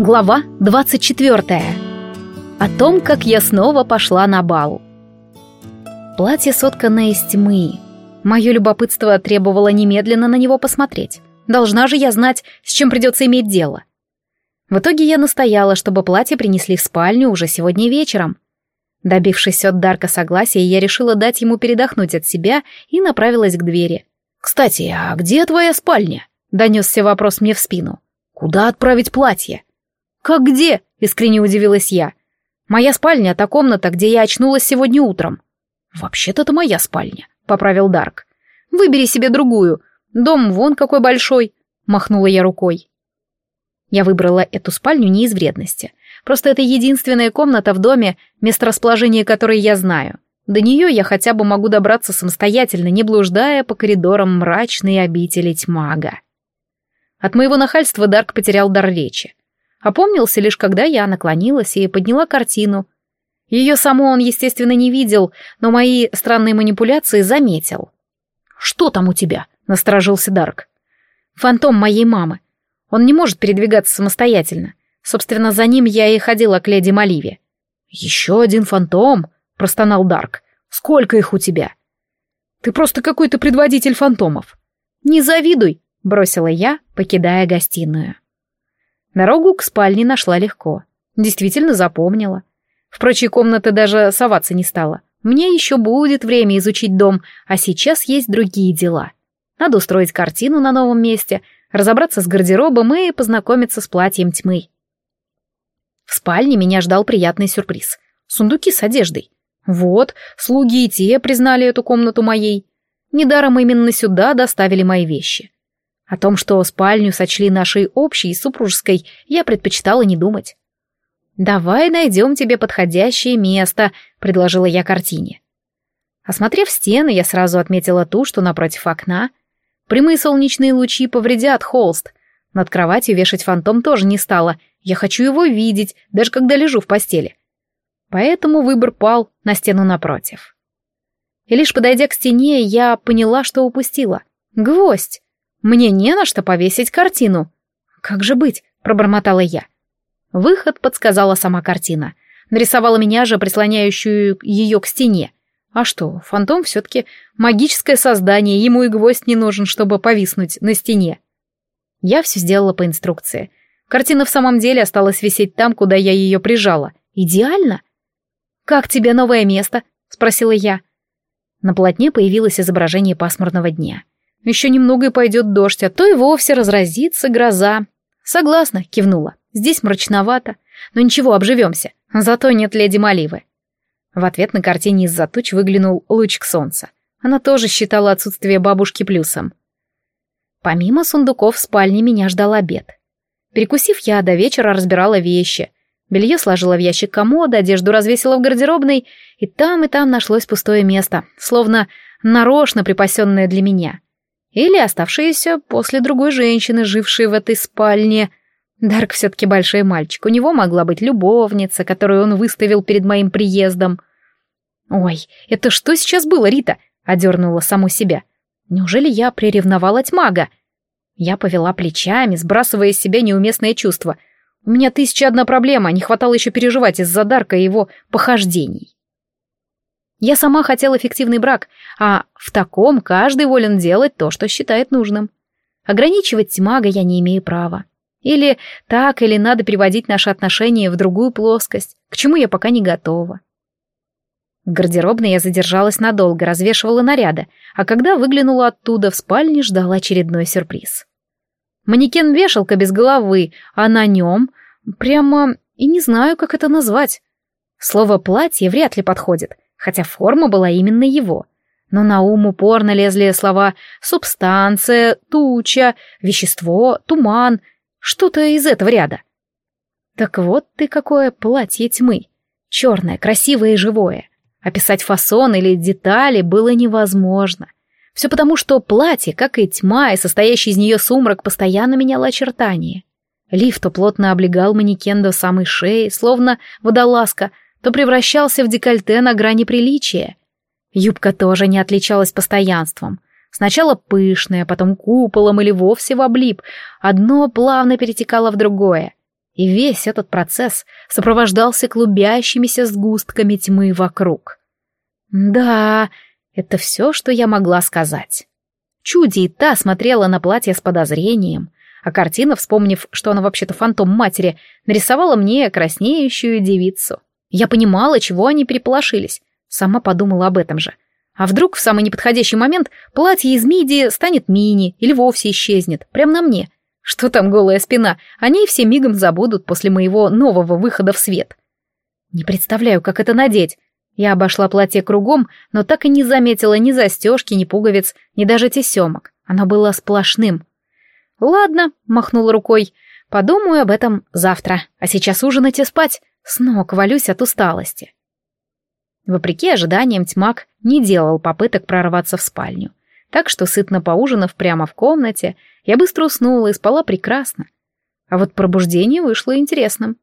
Глава 24. О том, как я снова пошла на бал. Платье сотканное из тьмы. Мое любопытство требовало немедленно на него посмотреть. Должна же я знать, с чем придется иметь дело. В итоге я настояла, чтобы платье принесли в спальню уже сегодня вечером. Добившись от Дарка согласия, я решила дать ему передохнуть от себя и направилась к двери. «Кстати, а где твоя спальня?» — донесся вопрос мне в спину. «Куда отправить платье?» «Как где?» — искренне удивилась я. «Моя спальня — та комната, где я очнулась сегодня утром». «Вообще-то это моя спальня», — поправил Дарк. «Выбери себе другую. Дом вон какой большой», — махнула я рукой. Я выбрала эту спальню не из вредности. Просто это единственная комната в доме, месторасположение которой я знаю. До нее я хотя бы могу добраться самостоятельно, не блуждая по коридорам мрачной обители тьмага. От моего нахальства Дарк потерял дар речи. Опомнился лишь, когда я наклонилась и подняла картину. Ее саму он, естественно, не видел, но мои странные манипуляции заметил. «Что там у тебя?» — насторожился Дарк. «Фантом моей мамы. Он не может передвигаться самостоятельно. Собственно, за ним я и ходила к леди Маливе». «Еще один фантом?» — простонал Дарк. «Сколько их у тебя?» «Ты просто какой-то предводитель фантомов». «Не завидуй», — бросила я, покидая гостиную. Дорогу к спальне нашла легко. Действительно запомнила. В прочие комнаты даже соваться не стала. Мне еще будет время изучить дом, а сейчас есть другие дела. Надо устроить картину на новом месте, разобраться с гардеробом и познакомиться с платьем тьмы. В спальне меня ждал приятный сюрприз. Сундуки с одеждой. Вот, слуги и те признали эту комнату моей. Недаром именно сюда доставили мои вещи. О том, что спальню сочли нашей общей, супружеской, я предпочитала не думать. «Давай найдем тебе подходящее место», — предложила я картине. Осмотрев стены, я сразу отметила ту, что напротив окна. Прямые солнечные лучи повредят холст. Над кроватью вешать фантом тоже не стала. Я хочу его видеть, даже когда лежу в постели. Поэтому выбор пал на стену напротив. И лишь подойдя к стене, я поняла, что упустила. Гвоздь! Мне не на что повесить картину. Как же быть? Пробормотала я. Выход подсказала сама картина. Нарисовала меня же, прислоняющую ее к стене. А что, фантом все-таки магическое создание, ему и гвоздь не нужен, чтобы повиснуть на стене. Я все сделала по инструкции. Картина в самом деле осталась висеть там, куда я ее прижала. Идеально. «Как тебе новое место?» — спросила я. На полотне появилось изображение пасмурного дня. Еще немного и пойдет дождь, а то и вовсе разразится гроза. Согласна, кивнула. Здесь мрачновато. Но ничего, обживемся. Зато нет леди Маливы. В ответ на картине из-за туч выглянул лучик солнца. Она тоже считала отсутствие бабушки плюсом. Помимо сундуков в спальне меня ждал обед. Перекусив, я до вечера разбирала вещи. Белье сложила в ящик комода, одежду развесила в гардеробной, и там и там нашлось пустое место, словно нарочно припасенное для меня. Или оставшиеся после другой женщины, жившей в этой спальне. Дарк все-таки большой мальчик, у него могла быть любовница, которую он выставил перед моим приездом. «Ой, это что сейчас было, Рита?» — одернула саму себя. «Неужели я приревновала тьмага?» Я повела плечами, сбрасывая из себя неуместное чувство. У меня тысяча одна проблема, не хватало еще переживать из-за Дарка и его похождений. Я сама хотела эффективный брак, а в таком каждый волен делать то, что считает нужным. Ограничивать мага я не имею права. Или так, или надо переводить наши отношения в другую плоскость, к чему я пока не готова. В гардеробной я задержалась надолго, развешивала наряды, а когда выглянула оттуда в спальне, ждала очередной сюрприз. Манекен-вешалка без головы, а на нем прямо и не знаю, как это назвать. Слово «платье» вряд ли подходит — хотя форма была именно его. Но на ум упорно лезли слова «субстанция», «туча», «вещество», «туман», что-то из этого ряда. Так вот ты какое платье тьмы. Черное, красивое и живое. Описать фасон или детали было невозможно. Все потому, что платье, как и тьма, и состоящий из нее сумрак, постоянно меняло очертания. Лиф то плотно облегал манекен до самой шеи, словно водолазка, то превращался в декольте на грани приличия. Юбка тоже не отличалась постоянством. Сначала пышная, потом куполом или вовсе в облип. Одно плавно перетекало в другое. И весь этот процесс сопровождался клубящимися сгустками тьмы вокруг. Да, это все, что я могла сказать. Чуди и та смотрела на платье с подозрением, а картина, вспомнив, что она вообще-то фантом матери, нарисовала мне краснеющую девицу. Я понимала, чего они переполошились. Сама подумала об этом же. А вдруг в самый неподходящий момент платье из миди станет мини или вовсе исчезнет, прямо на мне. Что там голая спина, они все мигом забудут после моего нового выхода в свет. Не представляю, как это надеть. Я обошла платье кругом, но так и не заметила ни застежки, ни пуговиц, ни даже тесемок. Оно было сплошным. «Ладно», — махнула рукой, — «подумаю об этом завтра, а сейчас ужинать и спать. С ног валюсь от усталости». Вопреки ожиданиям, тьмак не делал попыток прорваться в спальню. Так что, сытно поужинав прямо в комнате, я быстро уснула и спала прекрасно. А вот пробуждение вышло интересным.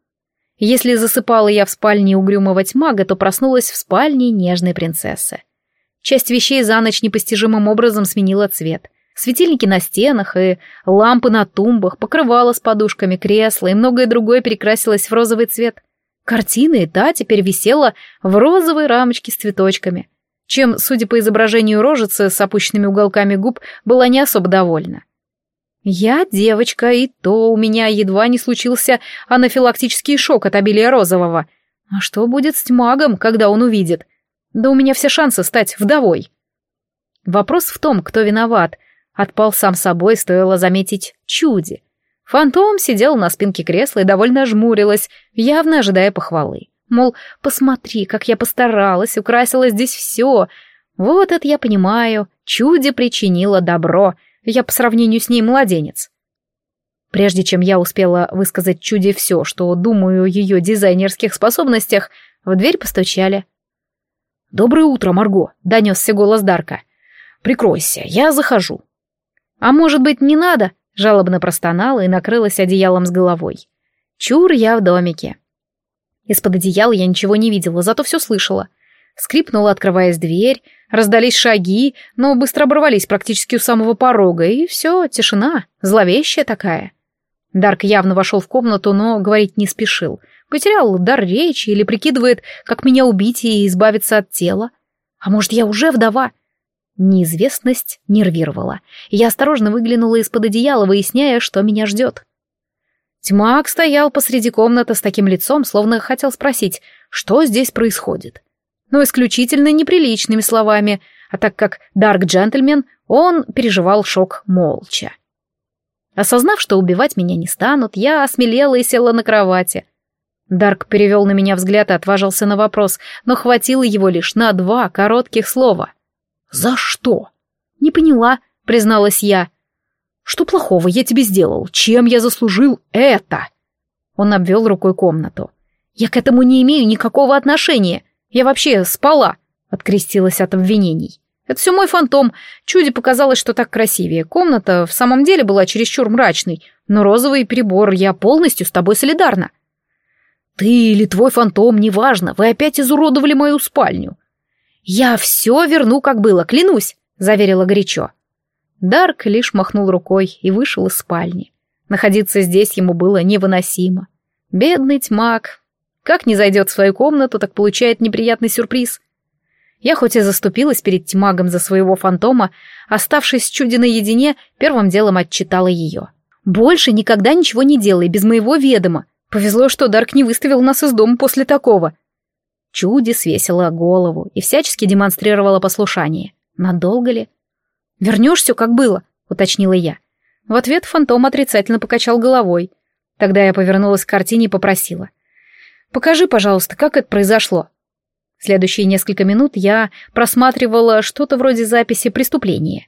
Если засыпала я в спальне угрюмого тьмага, то проснулась в спальне нежной принцессы. Часть вещей за ночь непостижимым образом сменила цвет. Светильники на стенах и лампы на тумбах, покрывало с подушками, кресла и многое другое перекрасилось в розовый цвет. Картина и та теперь висела в розовой рамочке с цветочками, чем, судя по изображению рожицы с опущенными уголками губ, была не особо довольна. Я девочка, и то у меня едва не случился анафилактический шок от обилия розового. А что будет с тьмагом, когда он увидит? Да у меня все шансы стать вдовой. Вопрос в том, кто виноват. Отпал сам собой, стоило заметить чуди. Фантом сидел на спинке кресла и довольно жмурилась, явно ожидая похвалы. Мол, посмотри, как я постаралась, украсила здесь все. Вот это я понимаю, чуди причинила добро — я по сравнению с ней младенец. Прежде чем я успела высказать чуде все, что думаю о ее дизайнерских способностях, в дверь постучали. «Доброе утро, Марго», — донесся голос Дарка. «Прикройся, я захожу». «А может быть, не надо?» — жалобно простонала и накрылась одеялом с головой. «Чур я в домике». Из-под одеяла я ничего не видела, зато все слышала. Скрипнула, открываясь дверь, раздались шаги, но быстро оборвались практически у самого порога, и все, тишина, зловещая такая. Дарк явно вошел в комнату, но говорить не спешил. Потерял дар речи или прикидывает, как меня убить и избавиться от тела. А может, я уже вдова? Неизвестность нервировала. Я осторожно выглянула из-под одеяла, выясняя, что меня ждет. Тьмак стоял посреди комнаты с таким лицом, словно хотел спросить, что здесь происходит но исключительно неприличными словами, а так как Дарк Джентльмен, он переживал шок молча. Осознав, что убивать меня не станут, я осмелела и села на кровати. Дарк перевел на меня взгляд и отважился на вопрос, но хватило его лишь на два коротких слова. «За что?» «Не поняла», — призналась я. «Что плохого я тебе сделал? Чем я заслужил это?» Он обвел рукой комнату. «Я к этому не имею никакого отношения. Я вообще спала, открестилась от обвинений. Это все мой фантом. Чуде показалось, что так красивее. Комната в самом деле была чересчур мрачной, но розовый перебор, я полностью с тобой солидарна. Ты или твой фантом, неважно, вы опять изуродовали мою спальню. Я все верну, как было, клянусь, заверила горячо. Дарк лишь махнул рукой и вышел из спальни. Находиться здесь ему было невыносимо. Бедный тьмак, как не зайдет в свою комнату, так получает неприятный сюрприз. Я хоть и заступилась перед Тимагом за своего фантома, оставшись с чуди наедине, первым делом отчитала ее. «Больше никогда ничего не делай, без моего ведома. Повезло, что Дарк не выставил нас из дома после такого». Чуди свесила голову и всячески демонстрировала послушание. Надолго ли? «Вернешь все, как было», — уточнила я. В ответ фантом отрицательно покачал головой. Тогда я повернулась к картине и попросила. Покажи, пожалуйста, как это произошло». Следующие несколько минут я просматривала что-то вроде записи преступления.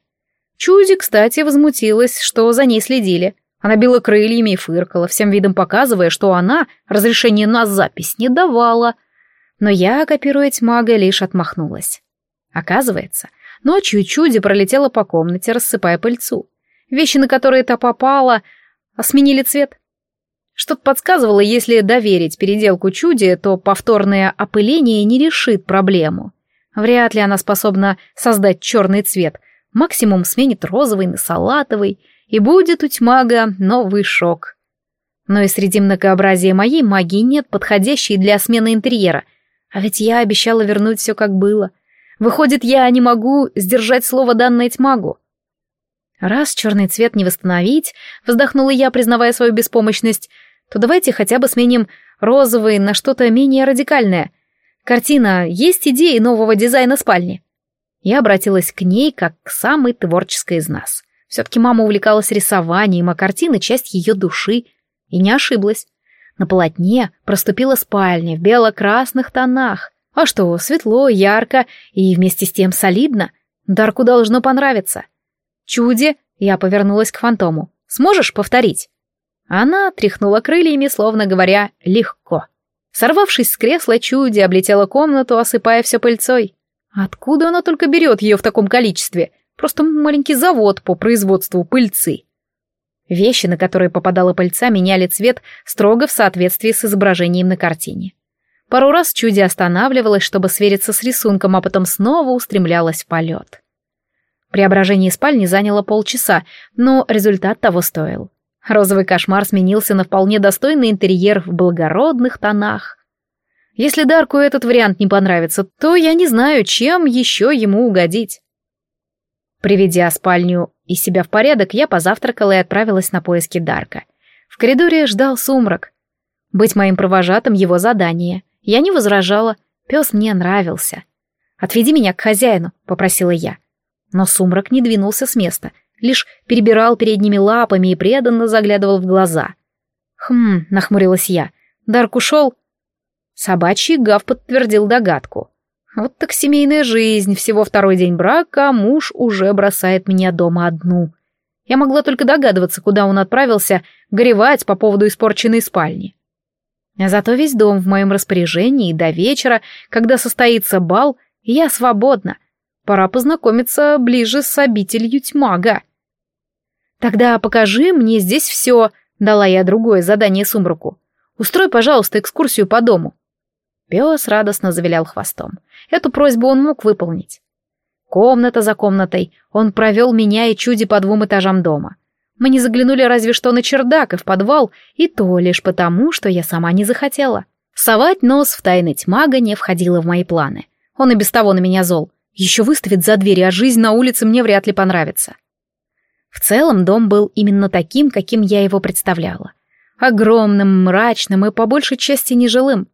Чузи, кстати, возмутилась, что за ней следили. Она била крыльями и фыркала, всем видом показывая, что она разрешение на запись не давала. Но я, копируя тьмага, лишь отмахнулась. Оказывается, ночью Чуди пролетела по комнате, рассыпая пыльцу. Вещи, на которые та попала, сменили цвет. Что-то подсказывало, если доверить переделку чуде, то повторное опыление не решит проблему. Вряд ли она способна создать черный цвет. Максимум сменит розовый на салатовый, и будет у тьмага новый шок. Но и среди многообразия моей магии нет подходящей для смены интерьера. А ведь я обещала вернуть все как было. Выходит, я не могу сдержать слово данное тьмагу. Раз черный цвет не восстановить, вздохнула я, признавая свою беспомощность, то давайте хотя бы сменим розовый на что-то менее радикальное. Картина, есть идеи нового дизайна спальни? Я обратилась к ней как к самой творческой из нас. Все-таки мама увлекалась рисованием, а картина — часть ее души — и не ошиблась. На полотне проступила спальня в бело-красных тонах. А что, светло, ярко и вместе с тем солидно. Дарку должно понравиться. «Чуди!» — я повернулась к фантому. «Сможешь повторить?» Она тряхнула крыльями, словно говоря «легко». Сорвавшись с кресла, Чуди облетела комнату, осыпая все пыльцой. Откуда она только берет ее в таком количестве? Просто маленький завод по производству пыльцы. Вещи, на которые попадала пыльца, меняли цвет строго в соответствии с изображением на картине. Пару раз чуди останавливалась, чтобы свериться с рисунком, а потом снова устремлялась в полет. Преображение спальни заняло полчаса, но результат того стоил. Розовый кошмар сменился на вполне достойный интерьер в благородных тонах. Если Дарку этот вариант не понравится, то я не знаю, чем еще ему угодить. Приведя спальню и себя в порядок, я позавтракала и отправилась на поиски Дарка. В коридоре ждал сумрак. Быть моим провожатым — его задание. Я не возражала, пес мне нравился. «Отведи меня к хозяину», — попросила я. Но сумрак не двинулся с места, лишь перебирал передними лапами и преданно заглядывал в глаза. «Хм», — нахмурилась я, — «Дарк ушел?» Собачий гав подтвердил догадку. Вот так семейная жизнь, всего второй день брака, а муж уже бросает меня дома одну. Я могла только догадываться, куда он отправился, горевать по поводу испорченной спальни. А зато весь дом в моем распоряжении, и до вечера, когда состоится бал, я свободна. Пора познакомиться ближе с обителью тьмага. «Тогда покажи мне здесь все», — дала я другое задание Сумраку. «Устрой, пожалуйста, экскурсию по дому». Пес радостно завилял хвостом. Эту просьбу он мог выполнить. Комната за комнатой он провел меня и чуди по двум этажам дома. Мы не заглянули разве что на чердак и в подвал, и то лишь потому, что я сама не захотела. Совать нос в тайны тьмага не входило в мои планы. Он и без того на меня зол. Еще выставит за дверь, а жизнь на улице мне вряд ли понравится. В целом дом был именно таким, каким я его представляла. Огромным, мрачным и по большей части нежилым.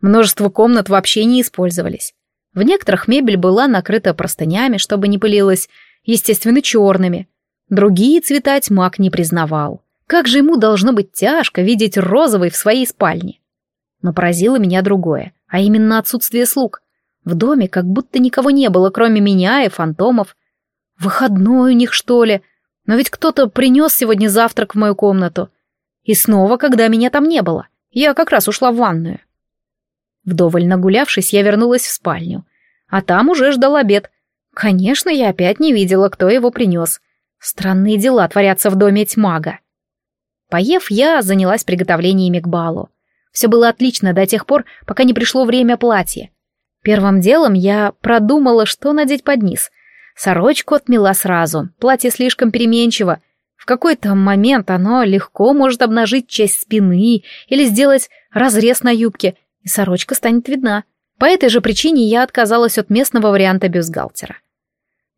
Множество комнат вообще не использовались. В некоторых мебель была накрыта простынями, чтобы не пылилась, естественно, черными. Другие цвета тьмак не признавал. Как же ему должно быть тяжко видеть розовый в своей спальне? Но поразило меня другое, а именно отсутствие слуг. В доме как будто никого не было, кроме меня и фантомов. Выходной у них, что ли? Но ведь кто-то принес сегодня завтрак в мою комнату. И снова, когда меня там не было. Я как раз ушла в ванную. Вдоволь нагулявшись, я вернулась в спальню. А там уже ждал обед. Конечно, я опять не видела, кто его принес. Странные дела творятся в доме тьмага. Поев, я занялась приготовлениями к балу. Все было отлично до тех пор, пока не пришло время платья. Первым делом я продумала, что надеть под низ. Сорочку отмела сразу, платье слишком переменчиво. В какой-то момент оно легко может обнажить часть спины или сделать разрез на юбке, и сорочка станет видна. По этой же причине я отказалась от местного варианта бюстгальтера.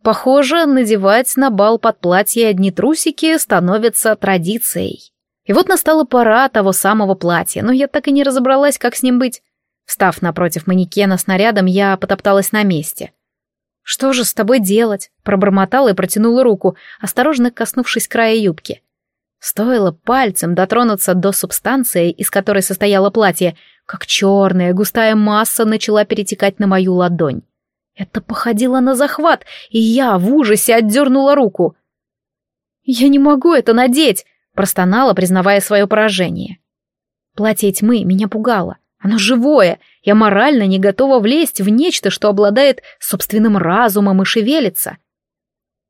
Похоже, надевать на бал под платье одни трусики становится традицией. И вот настала пора того самого платья, но я так и не разобралась, как с ним быть. Встав напротив манекена с нарядом, я потопталась на месте. «Что же с тобой делать?» — пробормотала и протянула руку, осторожно коснувшись края юбки. Стоило пальцем дотронуться до субстанции, из которой состояло платье, как черная густая масса начала перетекать на мою ладонь. Это походило на захват, и я в ужасе отдернула руку. «Я не могу это надеть!» — простонала, признавая свое поражение. Платье тьмы меня пугало. Оно живое, я морально не готова влезть в нечто, что обладает собственным разумом и шевелится.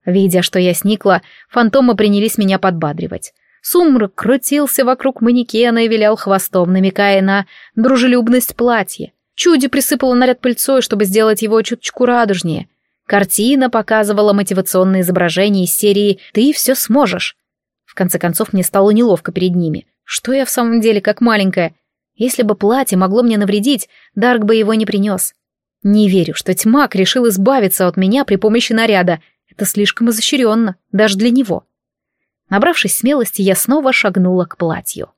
Видя, что я сникла, фантомы принялись меня подбадривать. Сумрак крутился вокруг манекена и вилял хвостом, намекая на дружелюбность платья. Чуди присыпала наряд пыльцой, чтобы сделать его чуточку радужнее. Картина показывала мотивационное изображение из серии «Ты все сможешь». В конце концов, мне стало неловко перед ними. Что я в самом деле как маленькая? Если бы платье могло мне навредить, Дарк бы его не принес. Не верю, что тьмак решил избавиться от меня при помощи наряда. Это слишком изощренно, даже для него. Набравшись смелости, я снова шагнула к платью.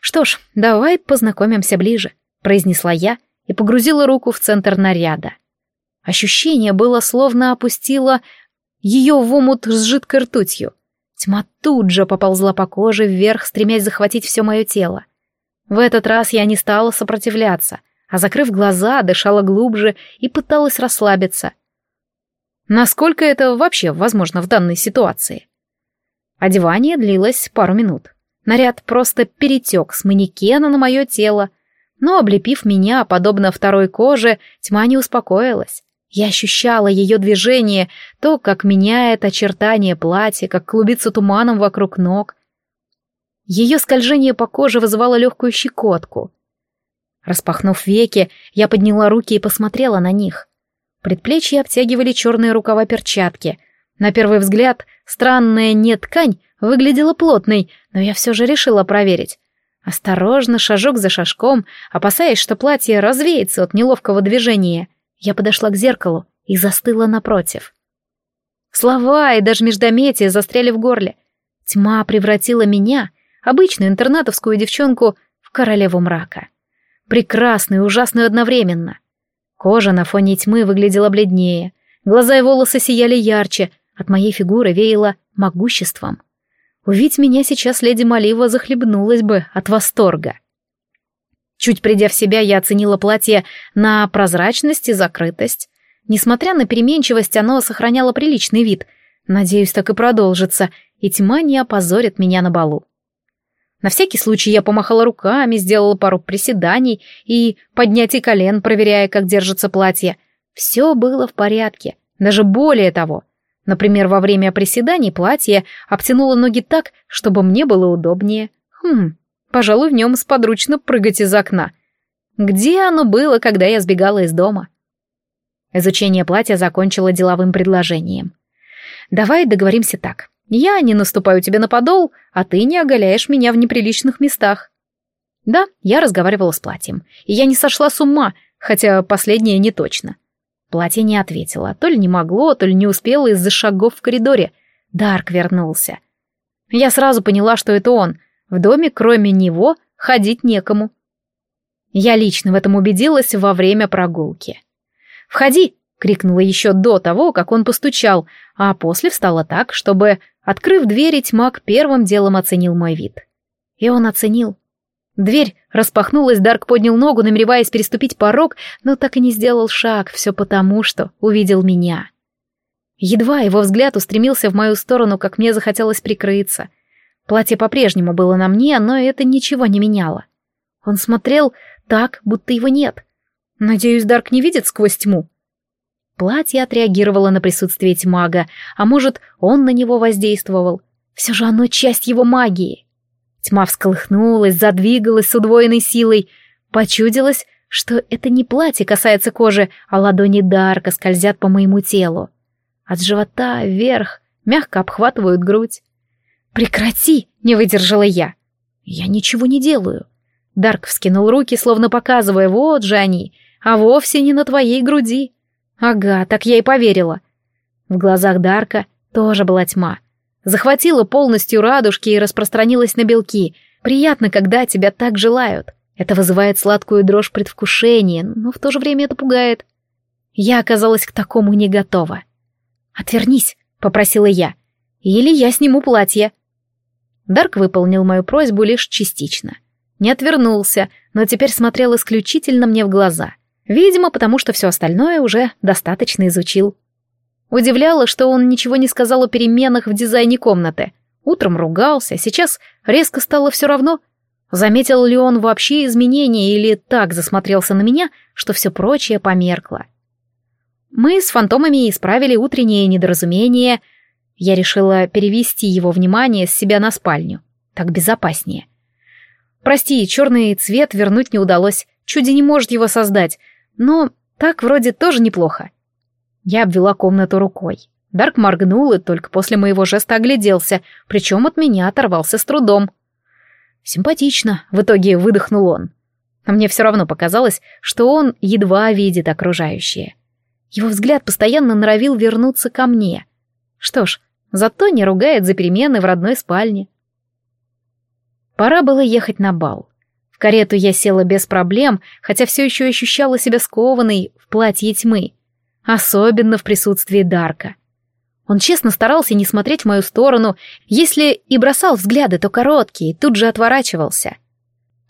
«Что ж, давай познакомимся ближе», — произнесла я и погрузила руку в центр наряда. Ощущение было, словно опустила ее в омут с жидкой ртутью. Тьма тут же поползла по коже вверх, стремясь захватить все мое тело. В этот раз я не стала сопротивляться, а, закрыв глаза, дышала глубже и пыталась расслабиться. Насколько это вообще возможно в данной ситуации? Одевание длилось пару минут. Наряд просто перетек с манекена на мое тело, но, облепив меня, подобно второй коже, тьма не успокоилась. Я ощущала ее движение, то, как меняет очертания платья, как клубится туманом вокруг ног. Ее скольжение по коже вызывало легкую щекотку. Распахнув веки, я подняла руки и посмотрела на них. Предплечья обтягивали черные рукава перчатки. На первый взгляд, странная не ткань выглядела плотной, но я все же решила проверить. Осторожно, шажок за шажком, опасаясь, что платье развеется от неловкого движения — я подошла к зеркалу и застыла напротив. Слова и даже междометия застряли в горле. Тьма превратила меня, обычную интернатовскую девчонку, в королеву мрака. Прекрасную и ужасную одновременно. Кожа на фоне тьмы выглядела бледнее, глаза и волосы сияли ярче, от моей фигуры веяло могуществом. Увидеть меня сейчас леди Малива захлебнулась бы от восторга. Чуть придя в себя, я оценила платье на прозрачность и закрытость. Несмотря на переменчивость, оно сохраняло приличный вид. Надеюсь, так и продолжится, и тьма не опозорит меня на балу. На всякий случай я помахала руками, сделала пару приседаний и поднятий колен, проверяя, как держится платье. Все было в порядке, даже более того. Например, во время приседаний платье обтянуло ноги так, чтобы мне было удобнее. Хм, Пожалуй, в нем сподручно прыгать из окна. Где оно было, когда я сбегала из дома? Изучение платья закончило деловым предложением. «Давай договоримся так. Я не наступаю тебе на подол, а ты не оголяешь меня в неприличных местах». Да, я разговаривала с платьем, и я не сошла с ума, хотя последнее не точно. Платье не ответило, то ли не могло, то ли не успело из-за шагов в коридоре. Дарк вернулся. Я сразу поняла, что это он — в доме, кроме него, ходить некому. Я лично в этом убедилась во время прогулки. «Входи!» — крикнула еще до того, как он постучал, а после встала так, чтобы, открыв дверь, тьмак первым делом оценил мой вид. И он оценил. Дверь распахнулась, Дарк поднял ногу, намереваясь переступить порог, но так и не сделал шаг, все потому, что увидел меня. Едва его взгляд устремился в мою сторону, как мне захотелось прикрыться — Платье по-прежнему было на мне, но это ничего не меняло. Он смотрел так, будто его нет. Надеюсь, Дарк не видит сквозь тьму. Платье отреагировало на присутствие тьмага, а может, он на него воздействовал. Все же оно часть его магии. Тьма всколыхнулась, задвигалась с удвоенной силой. Почудилось, что это не платье касается кожи, а ладони Дарка скользят по моему телу. От живота вверх мягко обхватывают грудь. «Прекрати!» — не выдержала я. «Я ничего не делаю». Дарк вскинул руки, словно показывая, вот же они, а вовсе не на твоей груди. Ага, так я и поверила. В глазах Дарка тоже была тьма. Захватила полностью радужки и распространилась на белки. Приятно, когда тебя так желают. Это вызывает сладкую дрожь предвкушения, но в то же время это пугает. Я оказалась к такому не готова. «Отвернись», — попросила я. «Или я сниму платье». Дарк выполнил мою просьбу лишь частично. Не отвернулся, но теперь смотрел исключительно мне в глаза. Видимо, потому что все остальное уже достаточно изучил. Удивляло, что он ничего не сказал о переменах в дизайне комнаты. Утром ругался, сейчас резко стало все равно. Заметил ли он вообще изменения или так засмотрелся на меня, что все прочее померкло. Мы с фантомами исправили утреннее недоразумение — я решила перевести его внимание с себя на спальню. Так безопаснее. Прости, черный цвет вернуть не удалось. Чуди не может его создать. Но так вроде тоже неплохо. Я обвела комнату рукой. Дарк моргнул и только после моего жеста огляделся, причем от меня оторвался с трудом. Симпатично, в итоге выдохнул он. А мне все равно показалось, что он едва видит окружающее. Его взгляд постоянно норовил вернуться ко мне. Что ж, зато не ругает за перемены в родной спальне. Пора было ехать на бал. В карету я села без проблем, хотя все еще ощущала себя скованной в платье тьмы. Особенно в присутствии Дарка. Он честно старался не смотреть в мою сторону, если и бросал взгляды, то короткие, тут же отворачивался.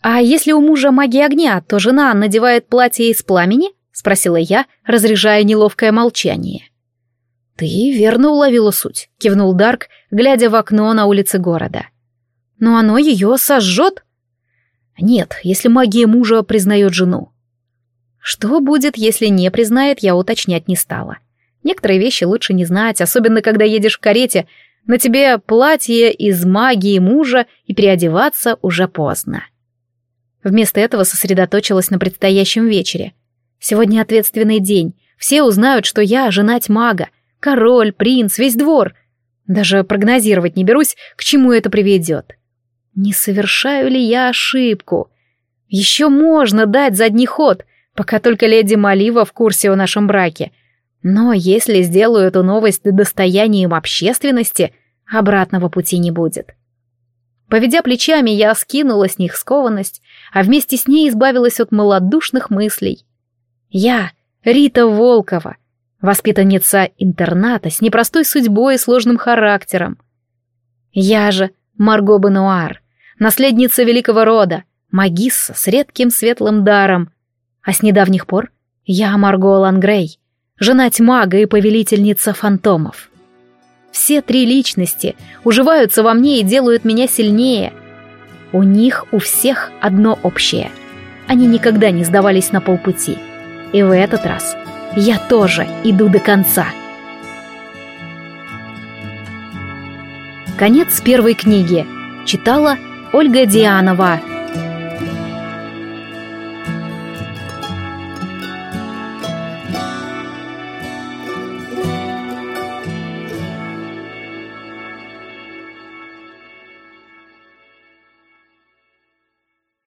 «А если у мужа магия огня, то жена надевает платье из пламени?» — спросила я, разряжая неловкое молчание. «Ты верно уловила суть», — кивнул Дарк, глядя в окно на улице города. «Но оно ее сожжет?» «Нет, если магия мужа признает жену». Что будет, если не признает, я уточнять не стала. Некоторые вещи лучше не знать, особенно когда едешь в карете, на тебе платье из магии мужа и переодеваться уже поздно. Вместо этого сосредоточилась на предстоящем вечере. Сегодня ответственный день, все узнают, что я женать мага, король, принц, весь двор. Даже прогнозировать не берусь, к чему это приведет. Не совершаю ли я ошибку? Еще можно дать задний ход, пока только леди Малива в курсе о нашем браке — но если сделаю эту новость достоянием общественности, обратного пути не будет. Поведя плечами, я скинула с них скованность, а вместе с ней избавилась от малодушных мыслей. Я, Рита Волкова, воспитанница интерната с непростой судьбой и сложным характером. Я же Марго Бенуар, наследница великого рода, магисса с редким светлым даром. А с недавних пор я Марго Лангрей, жена мага и повелительница фантомов. Все три личности уживаются во мне и делают меня сильнее. У них у всех одно общее. Они никогда не сдавались на полпути. И в этот раз я тоже иду до конца. Конец первой книги. Читала Ольга Дианова.